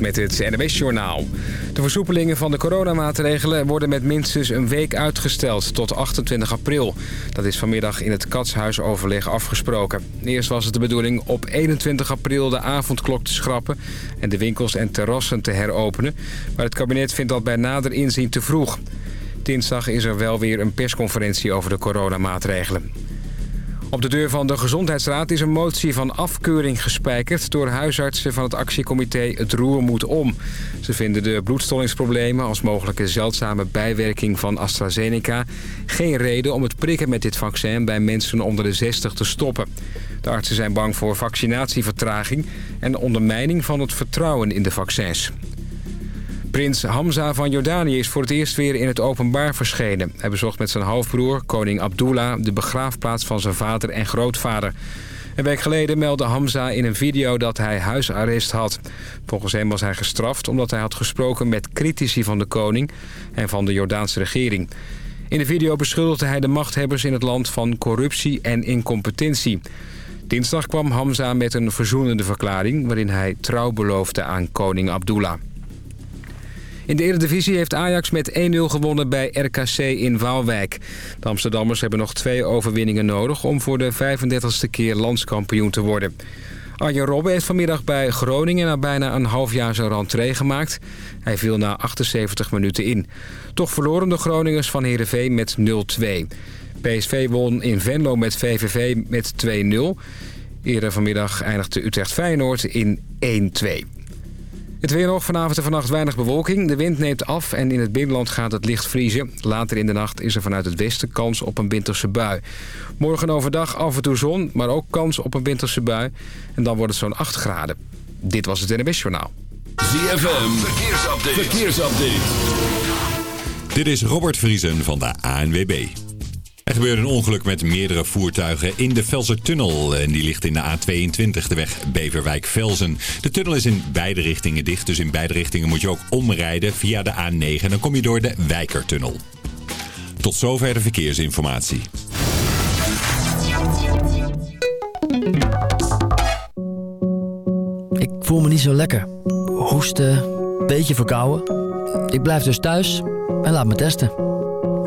Met het NWS Journaal. De versoepelingen van de coronamaatregelen worden met minstens een week uitgesteld tot 28 april. Dat is vanmiddag in het Katshuisoverleg afgesproken. Eerst was het de bedoeling op 21 april de avondklok te schrappen... en de winkels en terrassen te heropenen. Maar het kabinet vindt dat bij nader inzien te vroeg. Dinsdag is er wel weer een persconferentie over de coronamaatregelen. Op de deur van de Gezondheidsraad is een motie van afkeuring gespijkerd... door huisartsen van het actiecomité Het Roer Moet Om. Ze vinden de bloedstollingsproblemen als mogelijke zeldzame bijwerking van AstraZeneca... geen reden om het prikken met dit vaccin bij mensen onder de 60 te stoppen. De artsen zijn bang voor vaccinatievertraging en ondermijning van het vertrouwen in de vaccins. Prins Hamza van Jordanië is voor het eerst weer in het openbaar verschenen. Hij bezocht met zijn halfbroer, koning Abdullah, de begraafplaats van zijn vader en grootvader. Een week geleden meldde Hamza in een video dat hij huisarrest had. Volgens hem was hij gestraft omdat hij had gesproken met critici van de koning en van de Jordaanse regering. In de video beschuldigde hij de machthebbers in het land van corruptie en incompetentie. Dinsdag kwam Hamza met een verzoenende verklaring... waarin hij trouw beloofde aan koning Abdullah. In de Eredivisie heeft Ajax met 1-0 gewonnen bij RKC in Waalwijk. De Amsterdammers hebben nog twee overwinningen nodig... om voor de 35e keer landskampioen te worden. Arjen Robben heeft vanmiddag bij Groningen na bijna een half jaar zijn rentree gemaakt. Hij viel na 78 minuten in. Toch verloren de Groningers van Heerenveen met 0-2. PSV won in Venlo met VVV met 2-0. Eerder vanmiddag eindigde Utrecht Feyenoord in 1-2. Het weer nog vanavond en vannacht weinig bewolking. De wind neemt af en in het binnenland gaat het licht vriezen. Later in de nacht is er vanuit het westen kans op een winterse bui. Morgen overdag af en toe zon, maar ook kans op een winterse bui. En dan wordt het zo'n 8 graden. Dit was het NWS Journaal. ZFM, verkeersupdate. verkeersupdate. Dit is Robert Vriesen van de ANWB. Er gebeurde een ongeluk met meerdere voertuigen in de Velsertunnel. En die ligt in de A22, de weg Beverwijk-Velzen. De tunnel is in beide richtingen dicht, dus in beide richtingen moet je ook omrijden via de A9. En dan kom je door de Wijkertunnel. Tot zover de verkeersinformatie. Ik voel me niet zo lekker. Hoesten, beetje verkouden. Ik blijf dus thuis en laat me testen.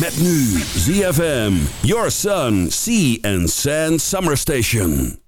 Met nu ZFM, Your Sun, Sea and Sand Summer Station.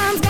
Sometimes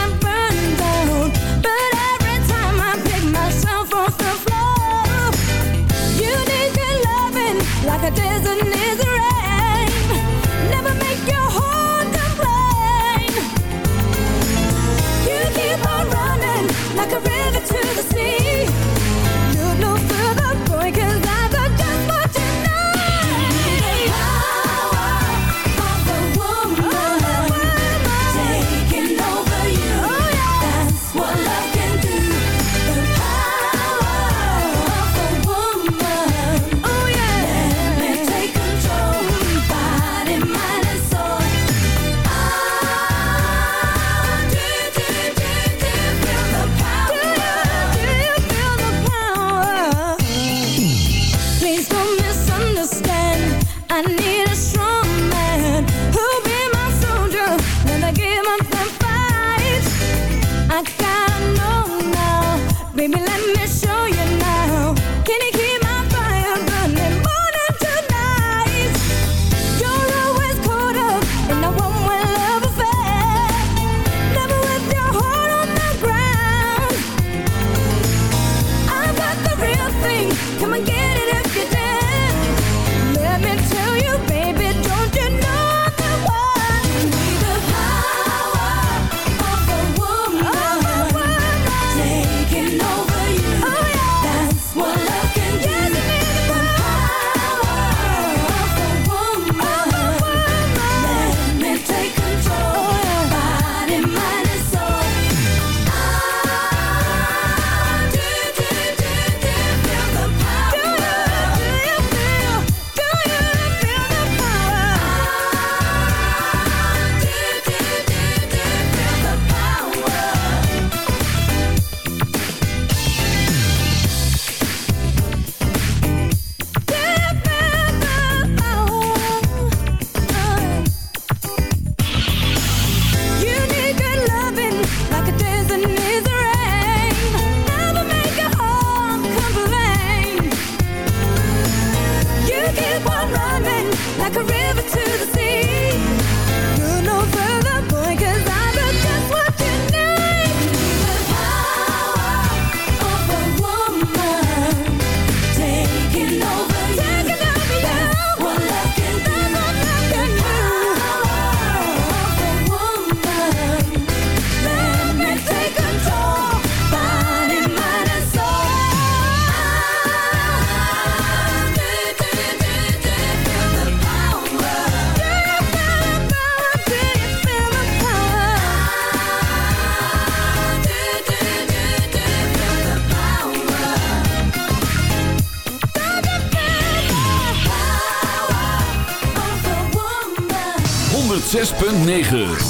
9.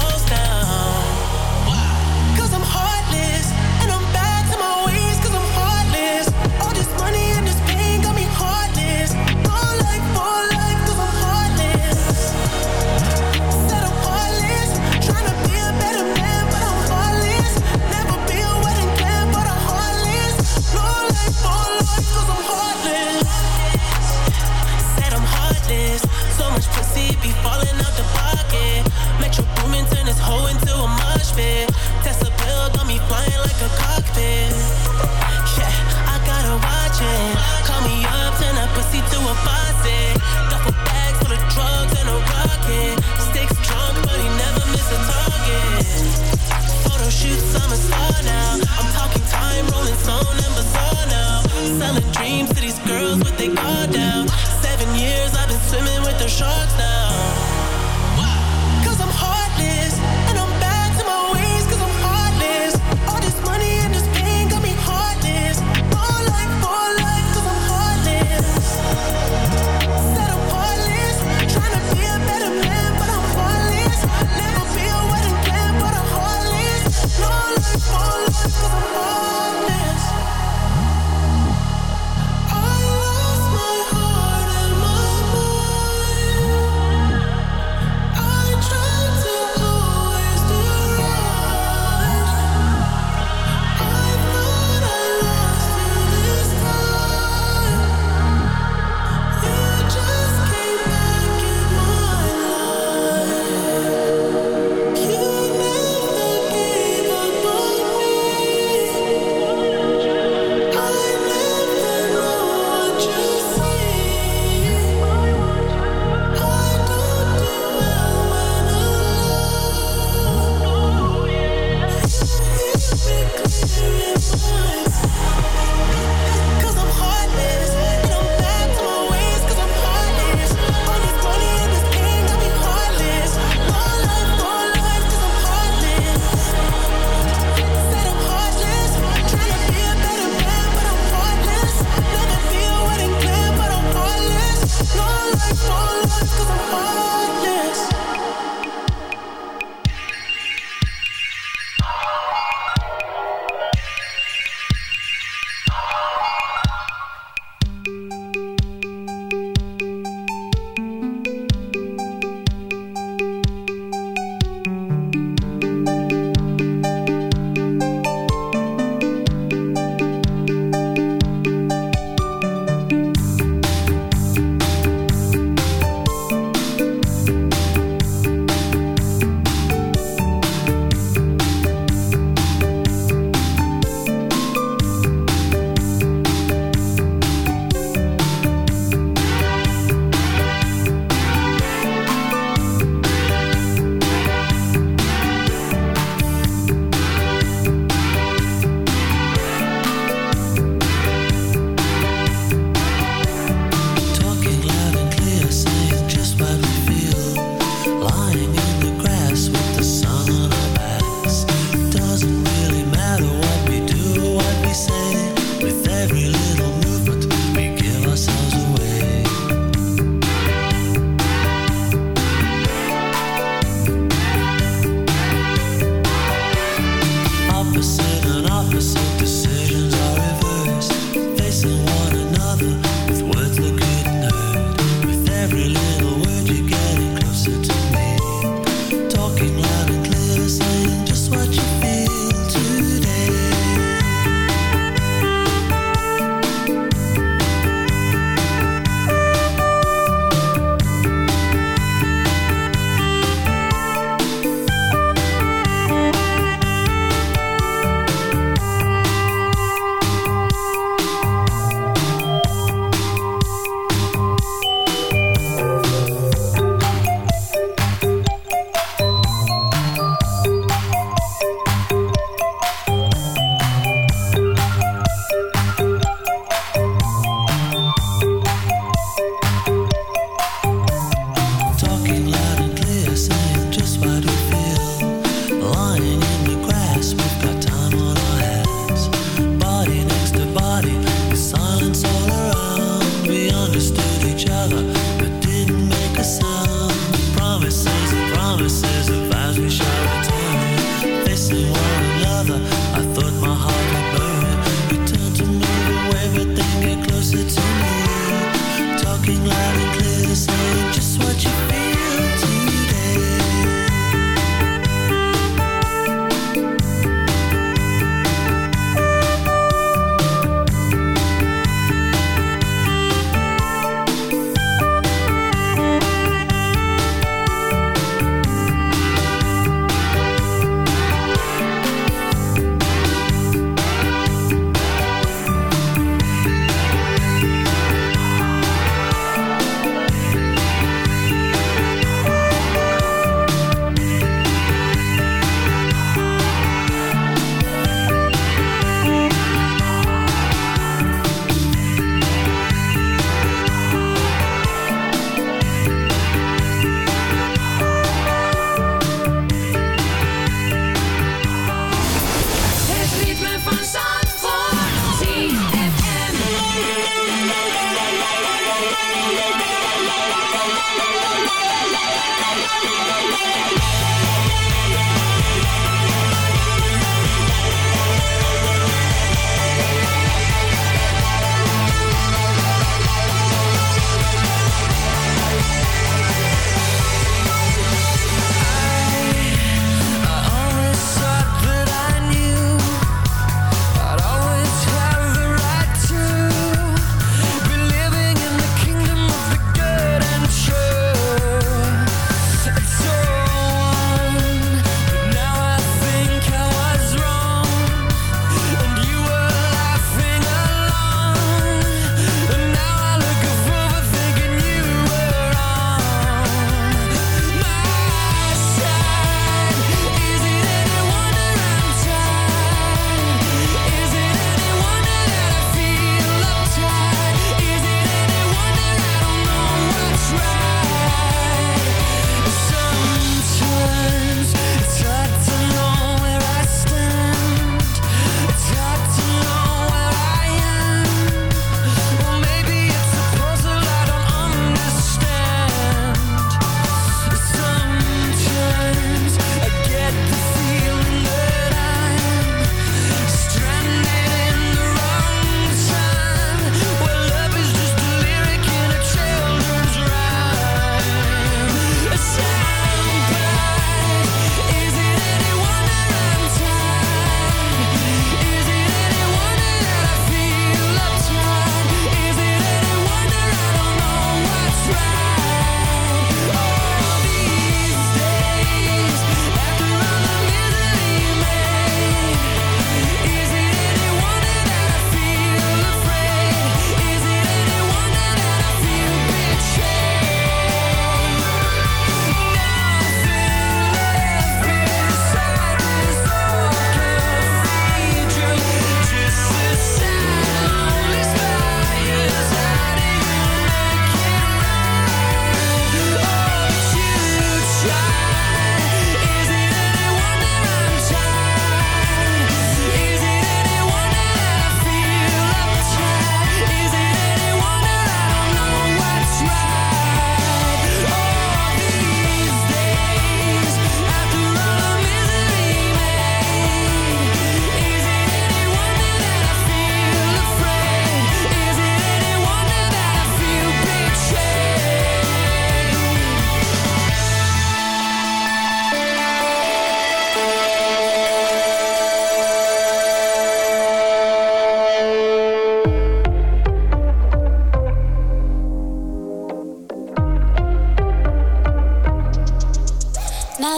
selling dreams to these girls with they car down. Seven years I've been swimming with the sharks now.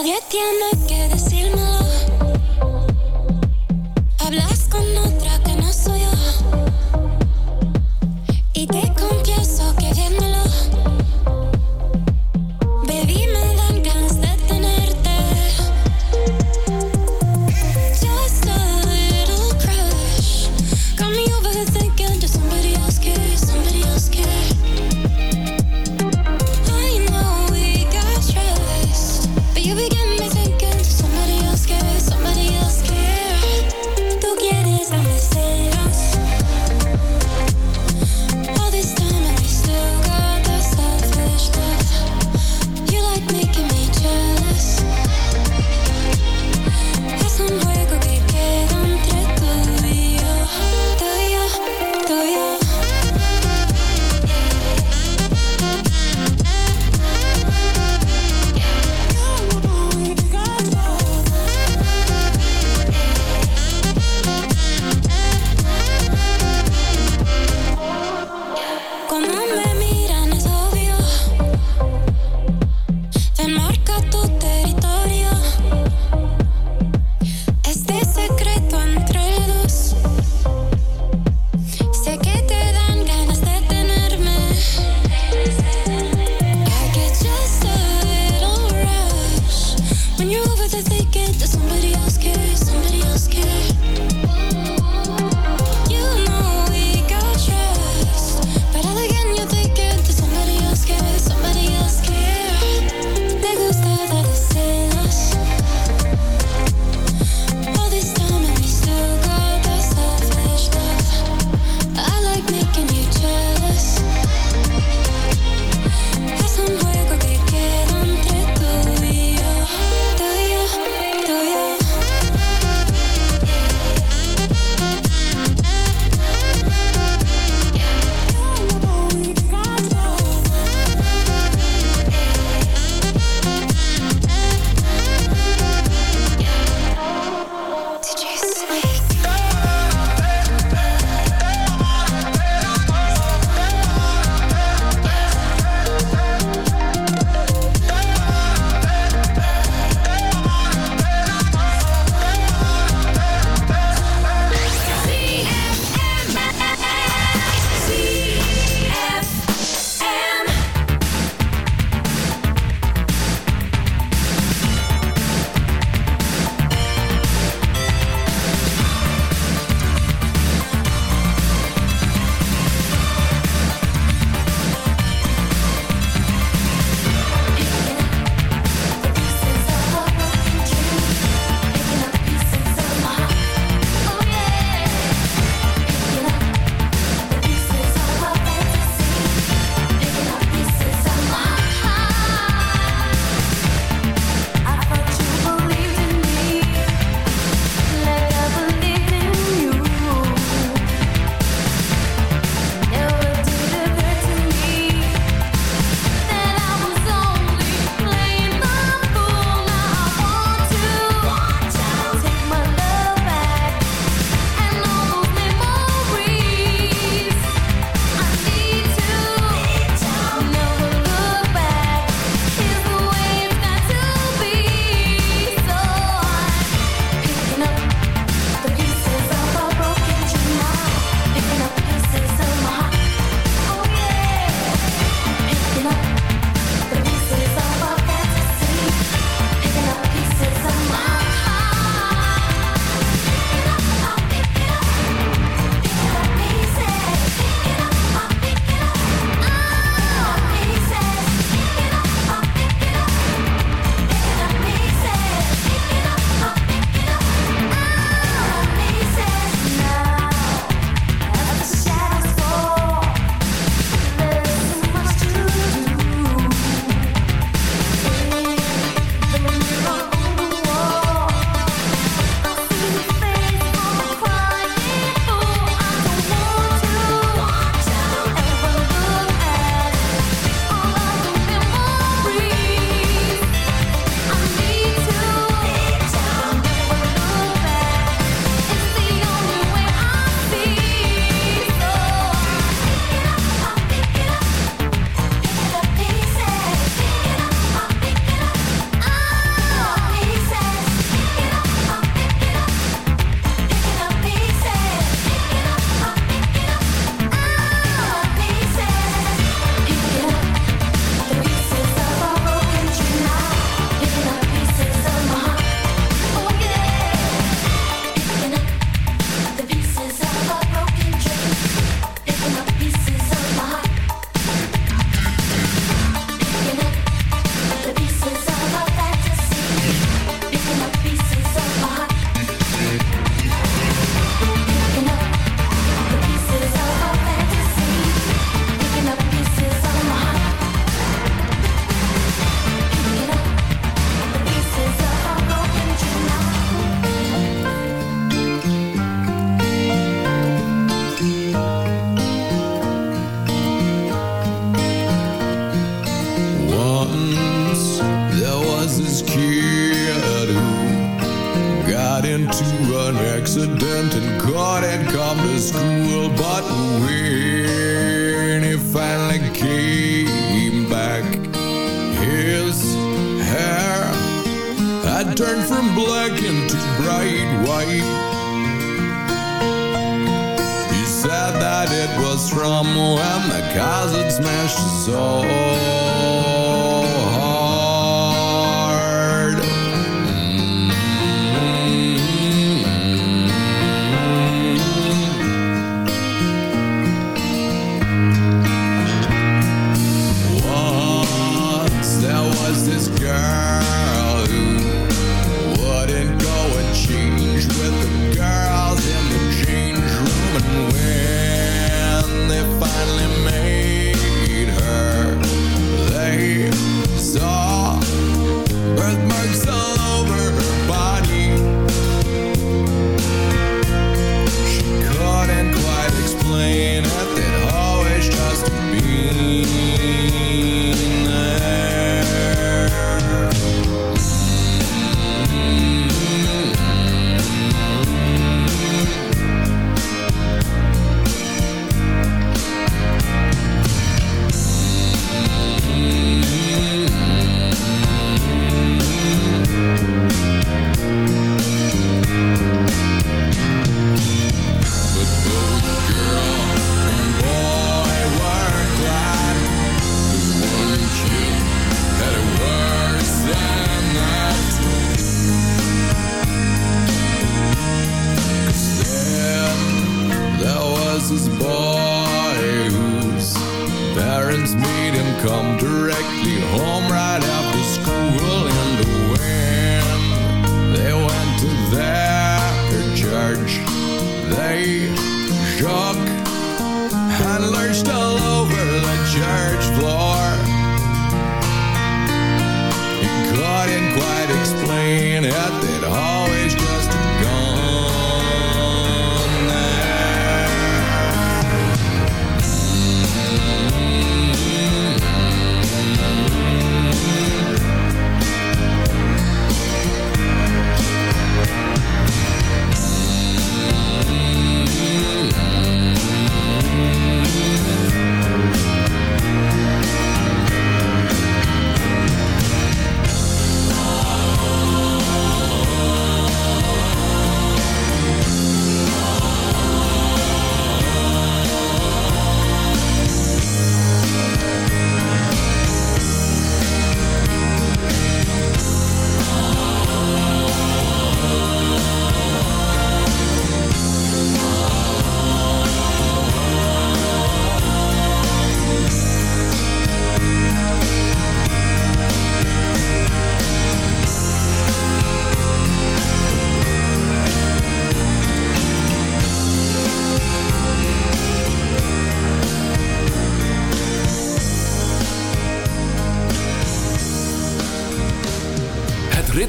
todavía tiene que decir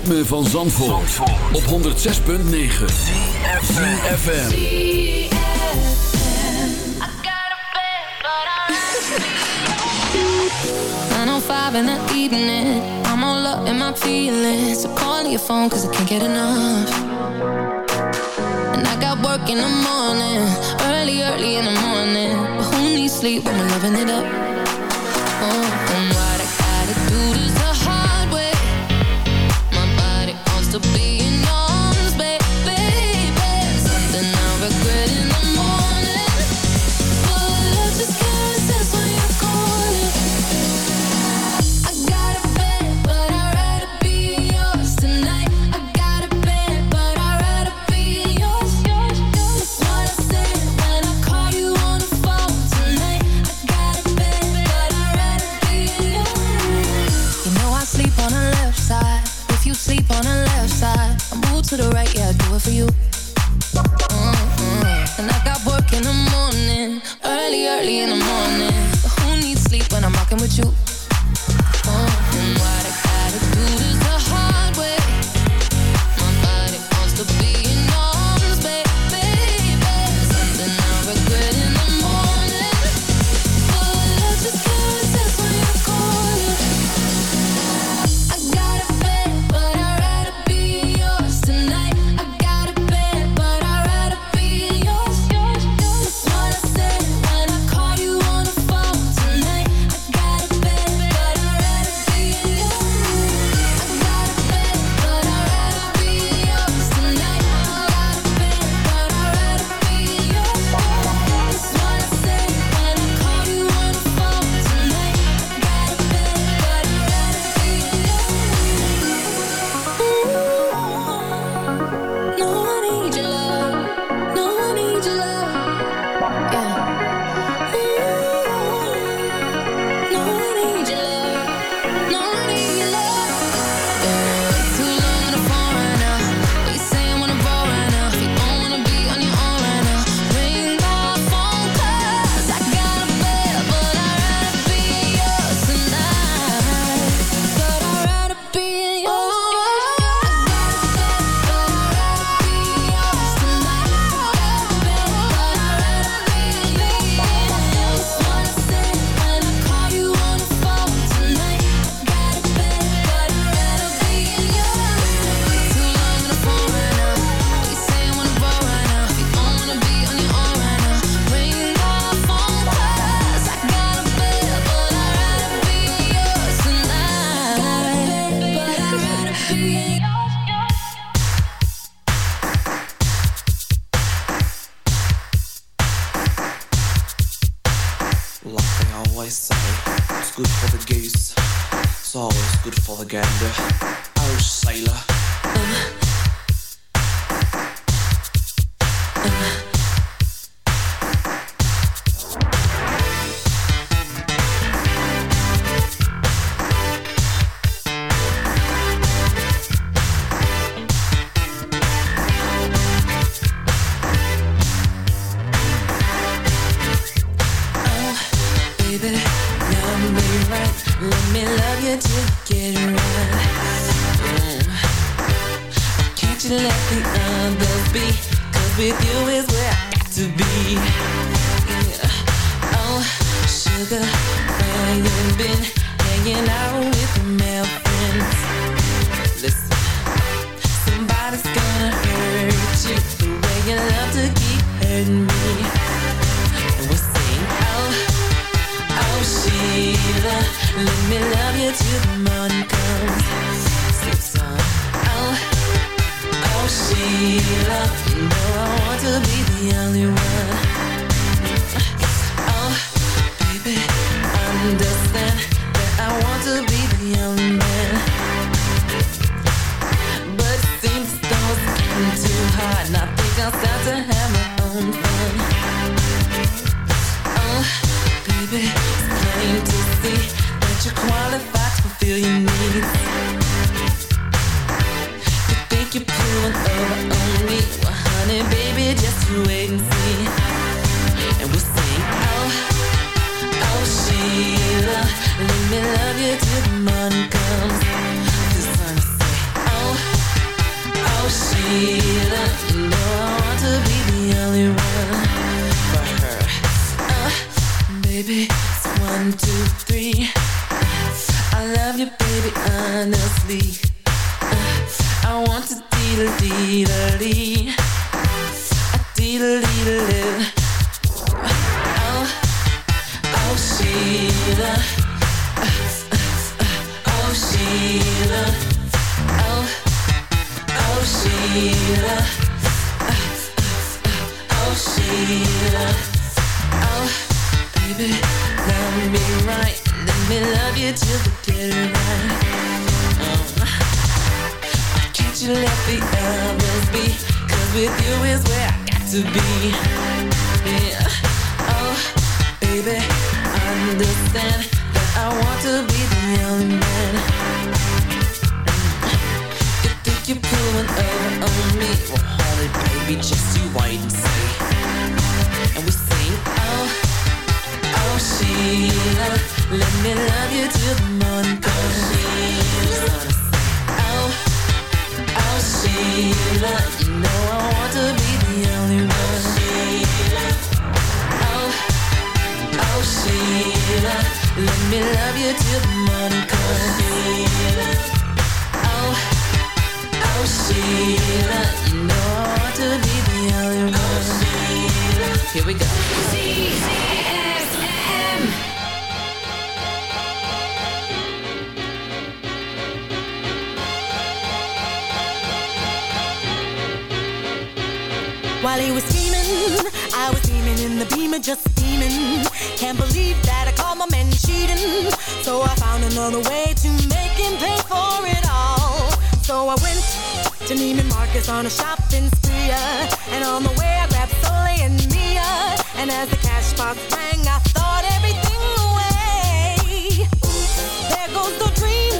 ritme van Zandvoort, Zandvoort. op 106.9 ZFM I know five in the evening. I'm all up in my feelings. So call your phone cause I can't get enough. And I got work in the morning. Early, early in the morning. But who needs sleep when we're loving it up? Oh. Sheila, oh Sheila, oh, oh Sheila, oh Sheila, oh baby, love me right, let me love you till the dead of. Um, can't you let the be? Cause with you is where I got to be. Yeah. Oh, baby, understand that I want to be the only man. You think you're pulling over on me? Well, it, baby, just you wait and see. And we sing, oh, oh, Sheila, let me love you till the morning comes. Oh, oh, Sheila, you know I want to be the only one. Sheila, oh, oh, Sheila, let me love you till the morning comes. Oh, oh, Sheila, you know I want to be the only one. Here we go. While he was steaming, I was steaming in the beamer, just. Can't believe that I caught my man cheating. So I found another way to make him pay for it all. So I went to Neiman Marcus on a shopping spree. uh, And on the way I grabbed Soleil and Mia. And as the cash box rang, I thought everything away. There goes the dreams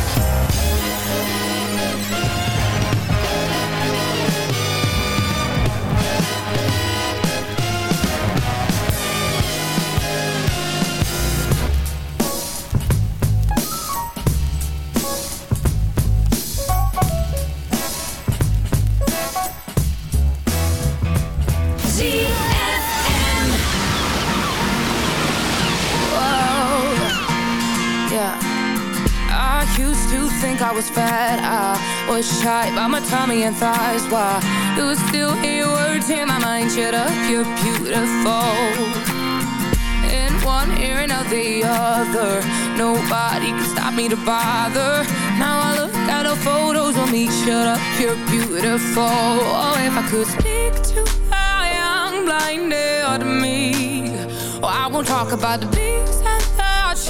Yeah. I used to think I was fat. I was shy by my tummy and thighs. Why you still hear words in my mind? Shut up, you're beautiful. In one ear and out the other. Nobody can stop me to bother. Now I look at the photos of me. Shut up, you're beautiful. Oh, if I could speak to a young blinded me. Oh, I won't talk about the the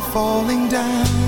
falling down.